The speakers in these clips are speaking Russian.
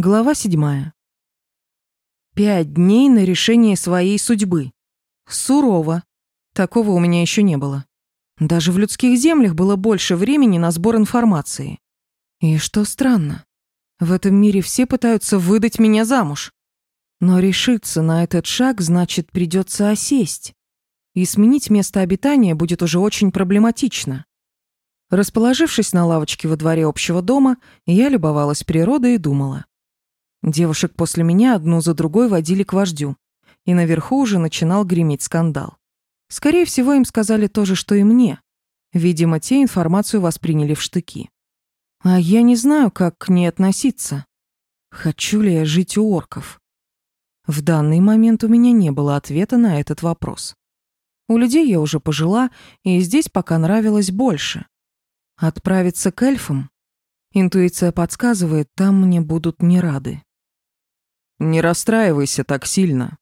Глава 7. Пять дней на решение своей судьбы. Сурово. Такого у меня еще не было. Даже в людских землях было больше времени на сбор информации. И что странно, в этом мире все пытаются выдать меня замуж. Но решиться на этот шаг значит придется осесть. И сменить место обитания будет уже очень проблематично. Расположившись на лавочке во дворе общего дома, я любовалась природой и думала. Девушек после меня одну за другой водили к вождю, и наверху уже начинал греметь скандал. Скорее всего, им сказали то же, что и мне. Видимо, те информацию восприняли в штыки. А я не знаю, как к ней относиться. Хочу ли я жить у орков? В данный момент у меня не было ответа на этот вопрос. У людей я уже пожила, и здесь пока нравилось больше. Отправиться к эльфам? Интуиция подсказывает, там мне будут не рады. Не расстраивайся так сильно.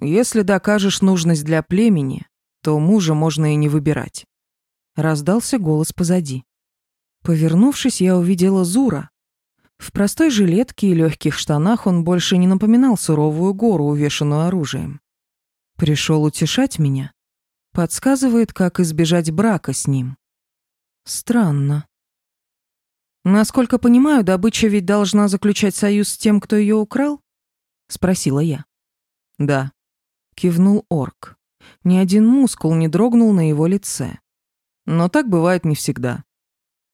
Если докажешь нужность для племени, то мужа можно и не выбирать. Раздался голос позади. Повернувшись, я увидела Зура. В простой жилетке и легких штанах он больше не напоминал суровую гору, увешанную оружием. Пришел утешать меня. Подсказывает, как избежать брака с ним. Странно. Насколько понимаю, добыча ведь должна заключать союз с тем, кто ее украл? Спросила я. «Да», — кивнул орк. Ни один мускул не дрогнул на его лице. Но так бывает не всегда.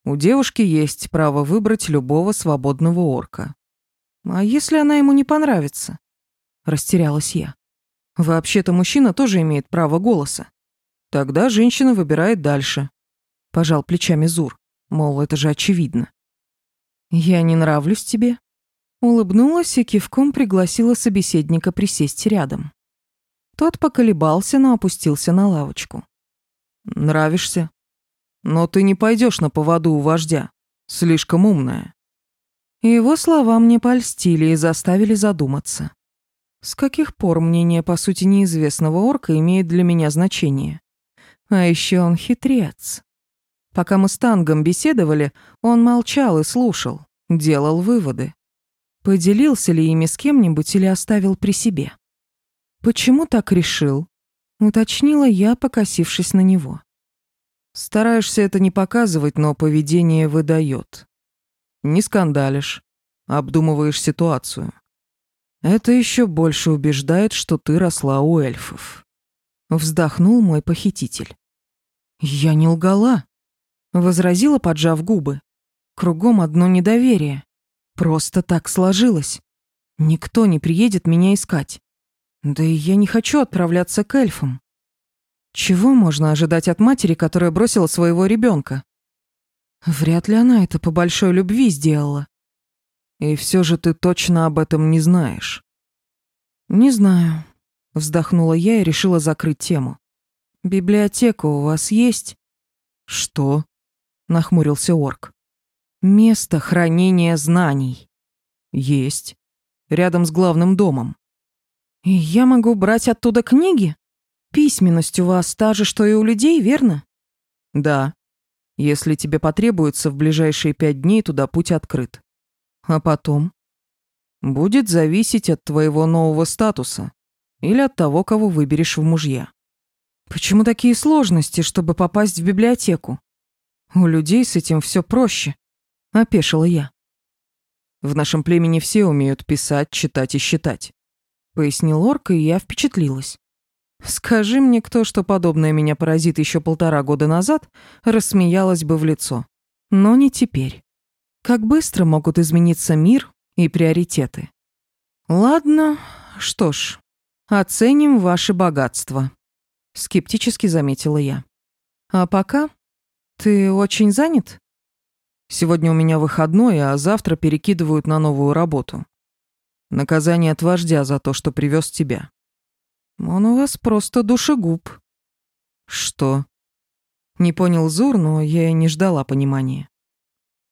У девушки есть право выбрать любого свободного орка. А если она ему не понравится? Растерялась я. Вообще-то мужчина тоже имеет право голоса. Тогда женщина выбирает дальше. Пожал плечами Зур. Мол, это же очевидно. Я не нравлюсь тебе? Улыбнулась и кивком пригласила собеседника присесть рядом. Тот поколебался, но опустился на лавочку. «Нравишься? Но ты не пойдешь на поводу у вождя. Слишком умная». Его слова мне польстили и заставили задуматься. С каких пор мнение, по сути, неизвестного орка имеет для меня значение? А еще он хитрец. Пока мы с Тангом беседовали, он молчал и слушал, делал выводы. Поделился ли ими с кем-нибудь или оставил при себе? «Почему так решил?» — уточнила я, покосившись на него. «Стараешься это не показывать, но поведение выдает. Не скандалишь, обдумываешь ситуацию. Это еще больше убеждает, что ты росла у эльфов». Вздохнул мой похититель. «Я не лгала», — возразила, поджав губы. «Кругом одно недоверие. Просто так сложилось. Никто не приедет меня искать. Да и я не хочу отправляться к эльфам. Чего можно ожидать от матери, которая бросила своего ребенка? Вряд ли она это по большой любви сделала. И все же ты точно об этом не знаешь. Не знаю, вздохнула я и решила закрыть тему. Библиотека у вас есть? Что? нахмурился орк. Место хранения знаний. Есть. Рядом с главным домом. И я могу брать оттуда книги? Письменность у вас та же, что и у людей, верно? Да. Если тебе потребуется, в ближайшие пять дней туда путь открыт. А потом? Будет зависеть от твоего нового статуса или от того, кого выберешь в мужья. Почему такие сложности, чтобы попасть в библиотеку? У людей с этим все проще. А, опешила я. «В нашем племени все умеют писать, читать и считать», — пояснил Орка, и я впечатлилась. «Скажи мне кто, что подобное меня поразит еще полтора года назад, рассмеялась бы в лицо. Но не теперь. Как быстро могут измениться мир и приоритеты?» «Ладно, что ж, оценим ваше богатство. — скептически заметила я. «А пока? Ты очень занят?» Сегодня у меня выходной, а завтра перекидывают на новую работу. Наказание от вождя за то, что привез тебя. Он у вас просто душегуб. Что? Не понял Зур, но я и не ждала понимания.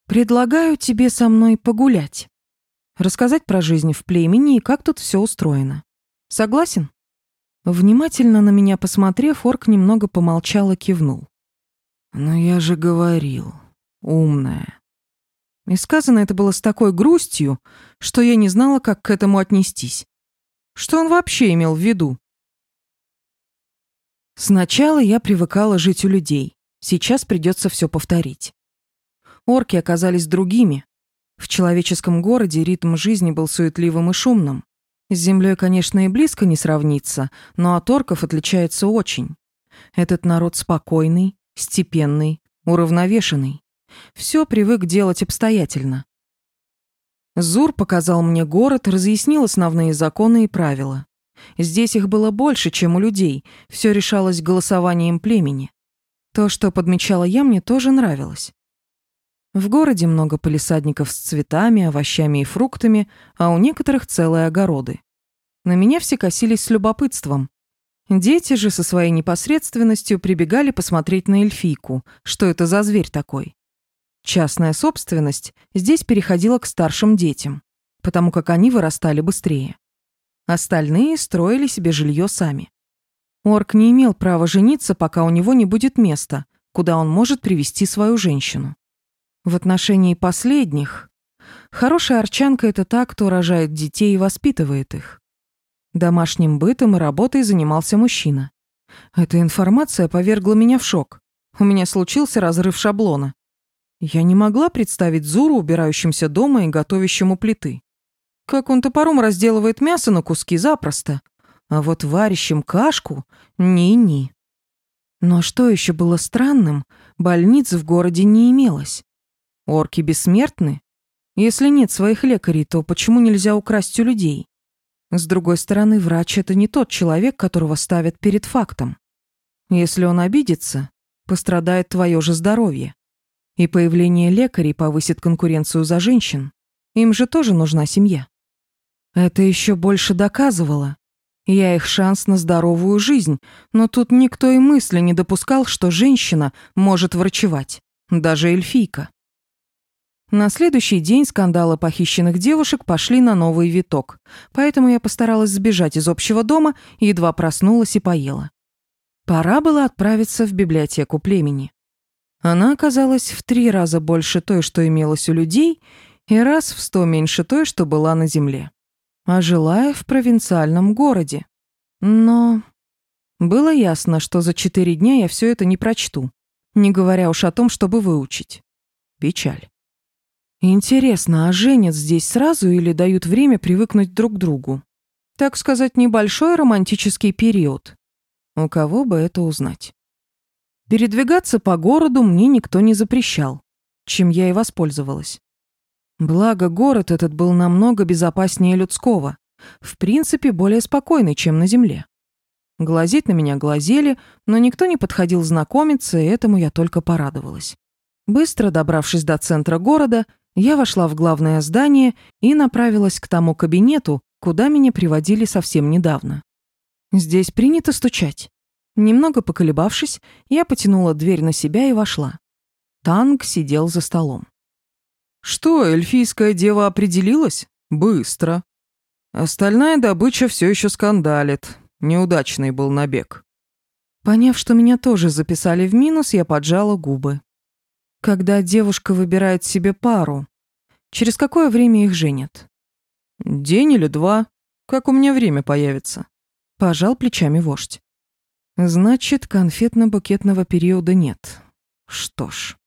Предлагаю тебе со мной погулять. Рассказать про жизнь в племени и как тут все устроено. Согласен? Внимательно на меня посмотрев, Орк немного помолчал и кивнул. «Но я же говорил, умная. И сказано это было с такой грустью, что я не знала, как к этому отнестись. Что он вообще имел в виду? Сначала я привыкала жить у людей. Сейчас придется все повторить. Орки оказались другими. В человеческом городе ритм жизни был суетливым и шумным. С землей, конечно, и близко не сравнится, но от орков отличается очень. Этот народ спокойный, степенный, уравновешенный. Все привык делать обстоятельно. Зур показал мне город, разъяснил основные законы и правила. Здесь их было больше, чем у людей, все решалось голосованием племени. То, что подмечала я, мне тоже нравилось. В городе много полисадников с цветами, овощами и фруктами, а у некоторых целые огороды. На меня все косились с любопытством. Дети же со своей непосредственностью прибегали посмотреть на эльфийку, что это за зверь такой. Частная собственность здесь переходила к старшим детям, потому как они вырастали быстрее. Остальные строили себе жилье сами. Орк не имел права жениться, пока у него не будет места, куда он может привести свою женщину. В отношении последних хорошая арчанка – это та, кто рожает детей и воспитывает их. Домашним бытом и работой занимался мужчина. Эта информация повергла меня в шок. У меня случился разрыв шаблона. Я не могла представить Зуру, убирающимся дома и готовящему плиты. Как он топором разделывает мясо на куски запросто. А вот варящим кашку ни — ни-ни. Но что еще было странным, Больницы в городе не имелось. Орки бессмертны? Если нет своих лекарей, то почему нельзя украсть у людей? С другой стороны, врач – это не тот человек, которого ставят перед фактом. Если он обидится, пострадает твое же здоровье. И появление лекарей повысит конкуренцию за женщин. Им же тоже нужна семья. Это еще больше доказывало. Я их шанс на здоровую жизнь, но тут никто и мысли не допускал, что женщина может врачевать, даже эльфийка. На следующий день скандалы похищенных девушек пошли на новый виток, поэтому я постаралась сбежать из общего дома, едва проснулась и поела. Пора было отправиться в библиотеку племени. Она оказалась в три раза больше той, что имелось у людей, и раз в сто меньше той, что была на земле. А жила я в провинциальном городе. Но было ясно, что за четыре дня я все это не прочту, не говоря уж о том, чтобы выучить. Печаль. Интересно, а женят здесь сразу или дают время привыкнуть друг к другу? Так сказать, небольшой романтический период. У кого бы это узнать? Передвигаться по городу мне никто не запрещал, чем я и воспользовалась. Благо, город этот был намного безопаснее людского, в принципе, более спокойный, чем на земле. Глазеть на меня глазели, но никто не подходил знакомиться, и этому я только порадовалась. Быстро добравшись до центра города, я вошла в главное здание и направилась к тому кабинету, куда меня приводили совсем недавно. Здесь принято стучать. Немного поколебавшись, я потянула дверь на себя и вошла. Танк сидел за столом. «Что, эльфийская дева определилась? Быстро. Остальная добыча все еще скандалит. Неудачный был набег». Поняв, что меня тоже записали в минус, я поджала губы. Когда девушка выбирает себе пару, через какое время их женят? День или два, как у меня время появится. Пожал плечами вождь. Значит, конфетно-букетного периода нет. Что ж.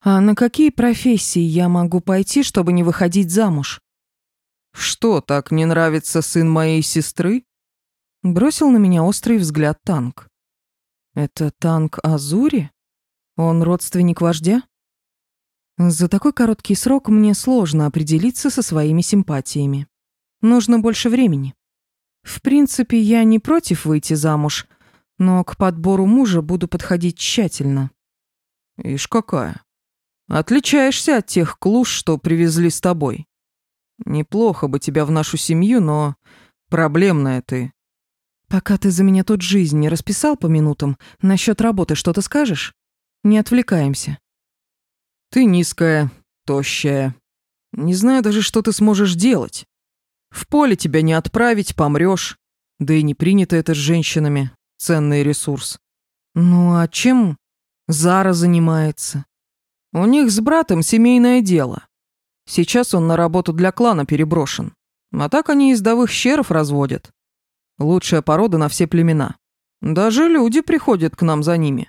А на какие профессии я могу пойти, чтобы не выходить замуж? Что, так не нравится сын моей сестры? Бросил на меня острый взгляд танк. Это танк Азури? Он родственник вождя? За такой короткий срок мне сложно определиться со своими симпатиями. Нужно больше времени. В принципе, я не против выйти замуж, но к подбору мужа буду подходить тщательно». «Ишь какая! Отличаешься от тех клуш, что привезли с тобой. Неплохо бы тебя в нашу семью, но проблемная ты». «Пока ты за меня тут жизнь не расписал по минутам, насчет работы что-то скажешь? Не отвлекаемся». «Ты низкая, тощая. Не знаю даже, что ты сможешь делать. В поле тебя не отправить, помрешь. Да и не принято это с женщинами, ценный ресурс. Ну а чем Зара занимается? У них с братом семейное дело. Сейчас он на работу для клана переброшен. А так они ездовых щеров разводят. Лучшая порода на все племена. Даже люди приходят к нам за ними.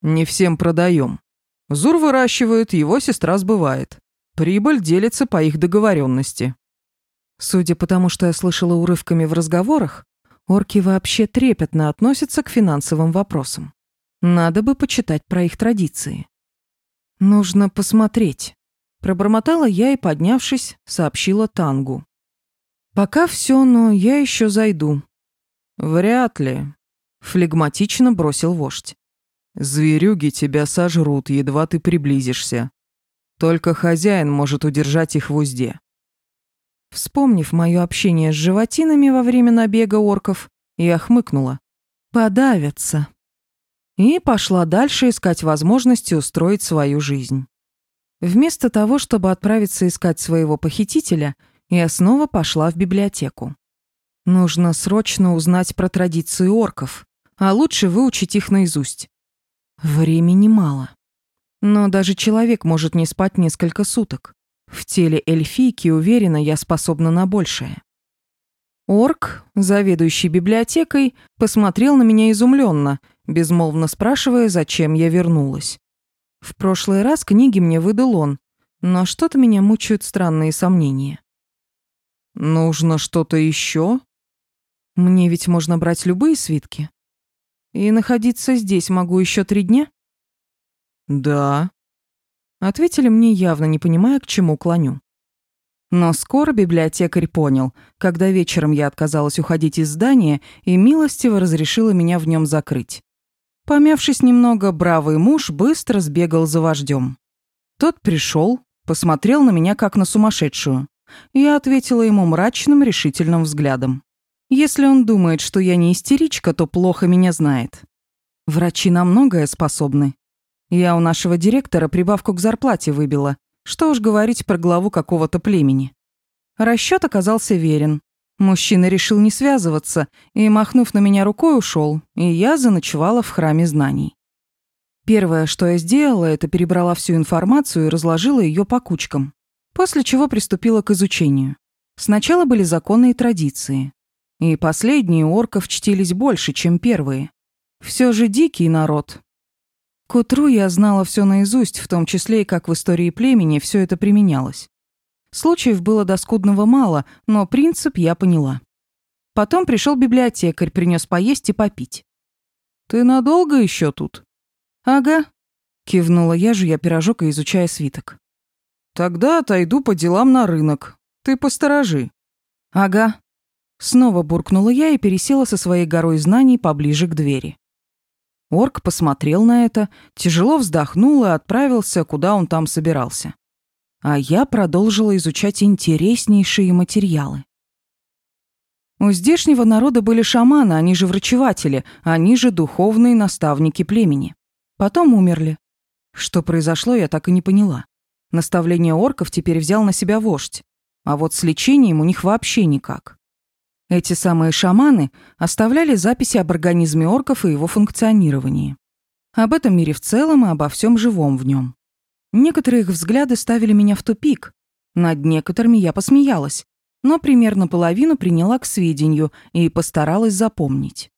Не всем продаем. Зур выращивают, его сестра сбывает. Прибыль делится по их договоренности. Судя по тому, что я слышала урывками в разговорах, Орки вообще трепетно относятся к финансовым вопросам. Надо бы почитать про их традиции. Нужно посмотреть. Пробормотала я и, поднявшись, сообщила Тангу. Пока все, но я еще зайду. Вряд ли. Флегматично бросил вождь. Зверюги тебя сожрут, едва ты приблизишься. Только хозяин может удержать их в узде. Вспомнив мое общение с животинами во время набега орков, я хмыкнула. «Подавятся». И пошла дальше искать возможности устроить свою жизнь. Вместо того, чтобы отправиться искать своего похитителя, я снова пошла в библиотеку. Нужно срочно узнать про традиции орков, а лучше выучить их наизусть. Времени мало. Но даже человек может не спать несколько суток. В теле эльфийки уверена, я способна на большее. Орк, заведующий библиотекой, посмотрел на меня изумленно, безмолвно спрашивая, зачем я вернулась. В прошлый раз книги мне выдал он, но что-то меня мучают странные сомнения. «Нужно что-то еще?» «Мне ведь можно брать любые свитки. И находиться здесь могу еще три дня?» «Да», Ответили мне явно, не понимая, к чему клоню. Но скоро библиотекарь понял, когда вечером я отказалась уходить из здания и милостиво разрешила меня в нем закрыть. Помявшись немного, бравый муж быстро сбегал за вождем. Тот пришел, посмотрел на меня как на сумасшедшую. Я ответила ему мрачным, решительным взглядом. Если он думает, что я не истеричка, то плохо меня знает. Врачи на многое способны, я у нашего директора прибавку к зарплате выбила. Что уж говорить про главу какого-то племени. Расчет оказался верен. Мужчина решил не связываться и, махнув на меня рукой, ушел, и я заночевала в храме знаний. Первое, что я сделала, это перебрала всю информацию и разложила ее по кучкам, после чего приступила к изучению. Сначала были законы и традиции. И последние орков чтились больше, чем первые. Все же дикий народ, к утру я знала все наизусть, в том числе и как в истории племени все это применялось. Случаев было до скудного мало, но принцип я поняла. Потом пришел библиотекарь, принес поесть и попить. «Ты надолго еще тут?» «Ага», — кивнула я, жуя пирожок и изучая свиток. «Тогда отойду по делам на рынок. Ты посторожи». «Ага». Снова буркнула я и пересела со своей горой знаний поближе к двери. Орк посмотрел на это, тяжело вздохнул и отправился, куда он там собирался. А я продолжила изучать интереснейшие материалы. У здешнего народа были шаманы, они же врачеватели, они же духовные наставники племени. Потом умерли. Что произошло, я так и не поняла. Наставление орков теперь взял на себя вождь. А вот с лечением у них вообще никак. Эти самые шаманы оставляли записи об организме орков и его функционировании. Об этом мире в целом и обо всем живом в нем. Некоторые их взгляды ставили меня в тупик. Над некоторыми я посмеялась, но примерно половину приняла к сведению и постаралась запомнить.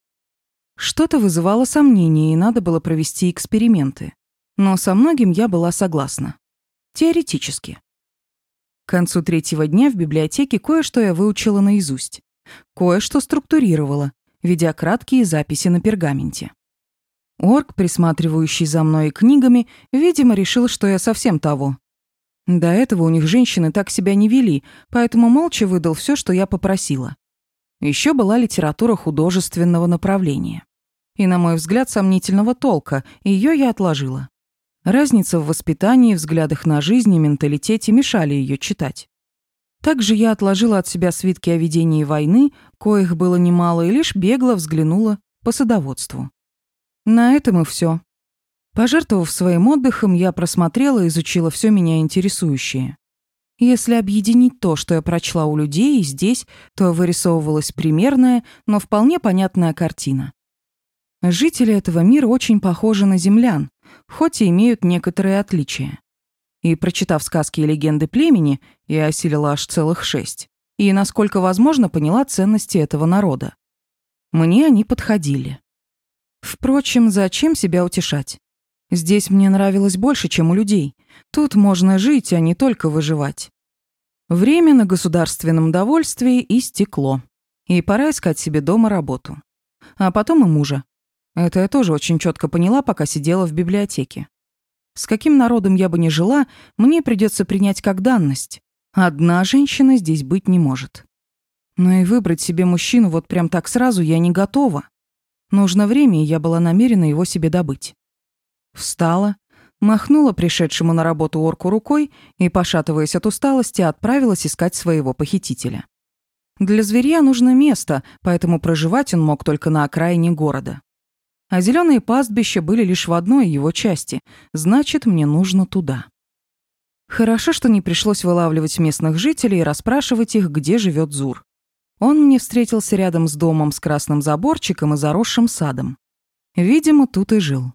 Что-то вызывало сомнения, и надо было провести эксперименты. Но со многим я была согласна. Теоретически. К концу третьего дня в библиотеке кое-что я выучила наизусть. Кое-что структурировала, ведя краткие записи на пергаменте. Орк, присматривающий за мной книгами, видимо, решил, что я совсем того. До этого у них женщины так себя не вели, поэтому молча выдал все, что я попросила. Еще была литература художественного направления. И, на мой взгляд, сомнительного толка, ее я отложила. Разница в воспитании, взглядах на жизнь и менталитете мешали ее читать. Также я отложила от себя свитки о ведении войны, коих было немало, и лишь бегло взглянула по садоводству. На этом и все. Пожертвовав своим отдыхом, я просмотрела и изучила все меня интересующее. Если объединить то, что я прочла у людей и здесь, то вырисовывалась примерная, но вполне понятная картина. Жители этого мира очень похожи на землян, хоть и имеют некоторые отличия и, прочитав сказки и легенды племени, я осилила аж целых шесть. И, насколько возможно, поняла ценности этого народа. Мне они подходили. Впрочем, зачем себя утешать? Здесь мне нравилось больше, чем у людей. Тут можно жить, а не только выживать. Время на государственном довольстве стекло. И пора искать себе дома работу. А потом и мужа. Это я тоже очень четко поняла, пока сидела в библиотеке. С каким народом я бы не жила, мне придется принять как данность. Одна женщина здесь быть не может. Но и выбрать себе мужчину вот прям так сразу я не готова. Нужно время, и я была намерена его себе добыть. Встала, махнула пришедшему на работу орку рукой и, пошатываясь от усталости, отправилась искать своего похитителя. Для зверя нужно место, поэтому проживать он мог только на окраине города а зеленые пастбища были лишь в одной его части, значит, мне нужно туда. Хорошо, что не пришлось вылавливать местных жителей и расспрашивать их, где живет Зур. Он мне встретился рядом с домом с красным заборчиком и заросшим садом. Видимо, тут и жил.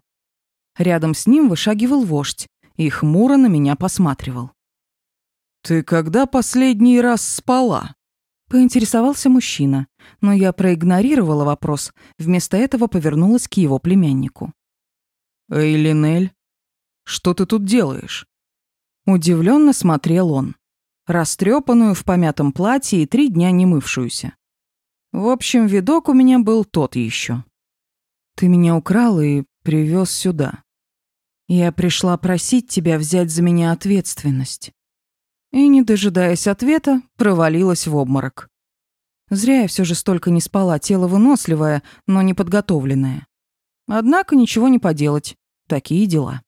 Рядом с ним вышагивал вождь и хмуро на меня посматривал. «Ты когда последний раз спала?» Поинтересовался мужчина, но я проигнорировала вопрос, вместо этого повернулась к его племяннику. «Эй, Линель, что ты тут делаешь?» Удивленно смотрел он, растрепанную в помятом платье и три дня не мывшуюся. В общем, видок у меня был тот еще. «Ты меня украл и привез сюда. Я пришла просить тебя взять за меня ответственность» и, не дожидаясь ответа, провалилась в обморок. Зря я все же столько не спала, тело выносливое, но неподготовленное. Однако ничего не поделать. Такие дела.